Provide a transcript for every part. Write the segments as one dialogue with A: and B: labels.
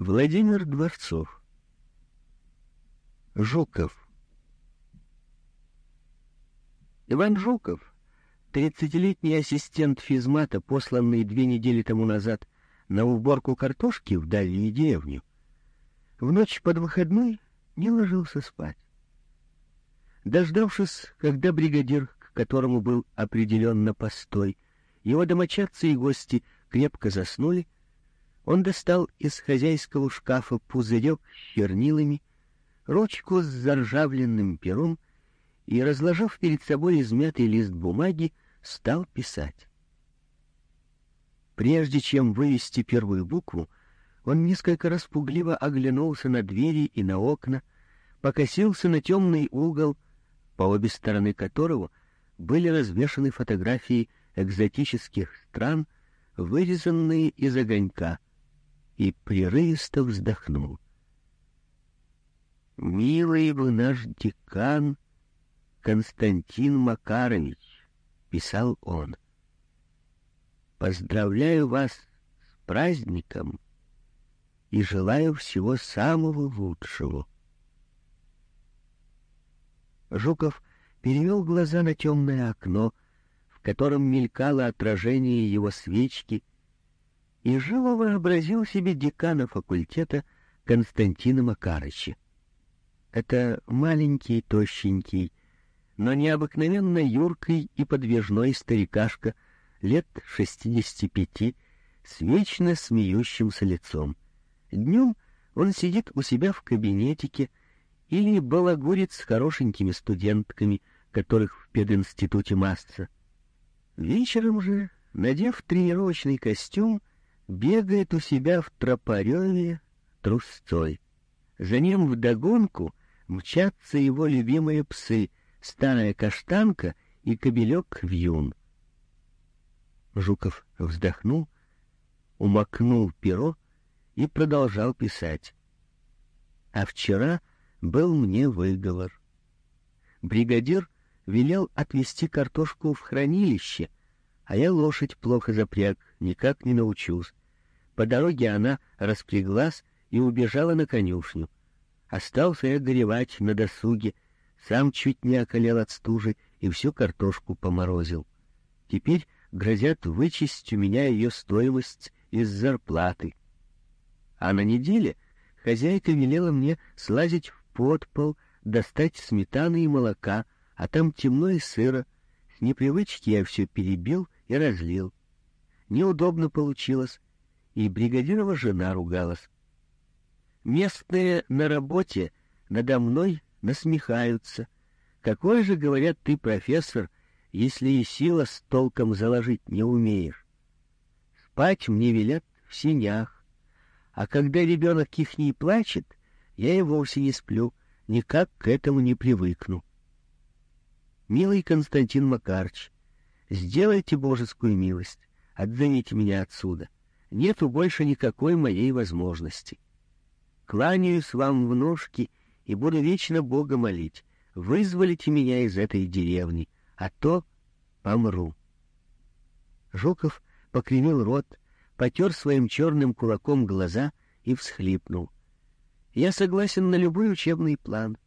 A: Владимир Дворцов. Жуков. Иван Жуков, тридцатилетний ассистент физмата, посланный две недели тому назад на уборку картошки в дальнюю деревню, в ночь под выходной не ложился спать. Дождавшись, когда бригадир, к которому был определен на постой, его домочадцы и гости крепко заснули, он достал из хозяйского шкафа пузырек с чернилами, ручку с заржавленным пером и, разложив перед собой измятый лист бумаги, стал писать. Прежде чем вывести первую букву, он несколько раз пугливо оглянулся на двери и на окна, покосился на темный угол, по обе стороны которого были развешаны фотографии экзотических стран, вырезанные из огонька — и прерывисто вздохнул. «Милый вы наш декан Константин Макарович», — писал он, — «поздравляю вас с праздником и желаю всего самого лучшего». Жуков перевел глаза на темное окно, в котором мелькало отражение его свечки — и живо вообразил себе декана факультета Константина Макарыча. Это маленький, тощенький, но необыкновенно юркий и подвижной старикашка лет шестидесяти пяти с вечно смеющимся лицом. Днем он сидит у себя в кабинетике или балагурит с хорошенькими студентками, которых в пединституте масса. Вечером же, надев тренировочный костюм, бегает у себя в тропареве трусцой. За ним вдогонку мчатся его любимые псы, старая каштанка и кобелек вьюн. Жуков вздохнул, умокнул перо и продолжал писать. А вчера был мне выговор. Бригадир велел отвезти картошку в хранилище, а я лошадь плохо запряг, никак не научусь. По дороге она распряглась и убежала на конюшню. Остался я горевать на досуге, сам чуть не околел от стужи и всю картошку поморозил. Теперь грозят вычесть у меня ее стоимость из зарплаты. А на неделе хозяйка велела мне слазить в подпол, достать сметаны и молока, а там темно и сыро. С непривычки я все перебил и разлил. Неудобно получилось, и бригадирова жена ругалась. Местные на работе надо мной насмехаются. Какой же, говорят, ты профессор, если и сила с толком заложить не умеешь? Спать мне велят в синях, а когда ребенок их не плачет, я и вовсе не сплю, никак к этому не привыкну. Милый Константин Макарч, сделайте божескую милость, отзовите меня отсюда нету больше никакой моей возможности. Кланяюсь вам в ножки и буду вечно Бога молить. Вызволите меня из этой деревни, а то помру. Жуков покривил рот, потер своим черным кулаком глаза и всхлипнул. Я согласен на любой учебный план.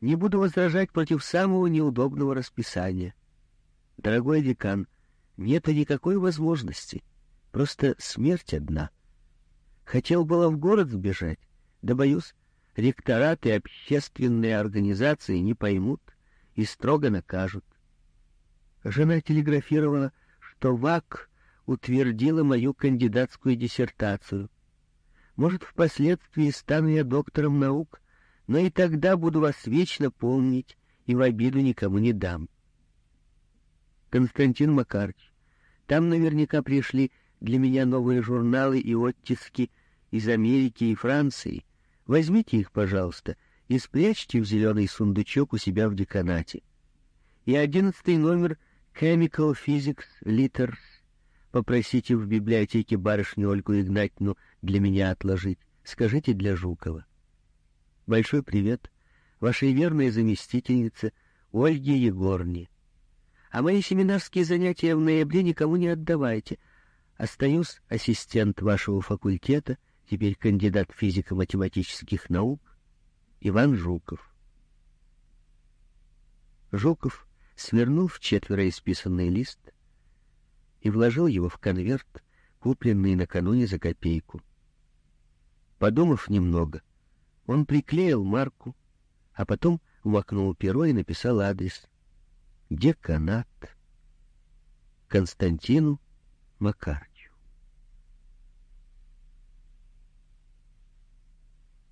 A: Не буду возражать против самого неудобного расписания. Дорогой декан, нет никакой возможности — Просто смерть одна. Хотел было в город сбежать, да, боюсь, ректораты и общественные организации не поймут и строго накажут. Жена телеграфировала, что ВАК утвердила мою кандидатскую диссертацию. Может, впоследствии стану я доктором наук, но и тогда буду вас вечно помнить и в обиду никому не дам. Константин Макарч, там наверняка пришли для меня новые журналы и оттиски из Америки и Франции. Возьмите их, пожалуйста, и спрячьте в зеленый сундучок у себя в деканате. И одиннадцатый номер Chemical Physics Letters попросите в библиотеке барышню Ольгу Игнатьевну для меня отложить. Скажите для Жукова. Большой привет вашей верной заместительнице Ольге Егорне. А мои семинарские занятия в ноябре никому не отдавайте — Остаюсь ассистент вашего факультета, теперь кандидат физико-математических наук, Иван Жуков. Жуков свернул в четверо исписанный лист и вложил его в конверт, купленный накануне за копейку. Подумав немного, он приклеил марку, а потом макнул перо и написал адрес. Деканат Константину Макарчу.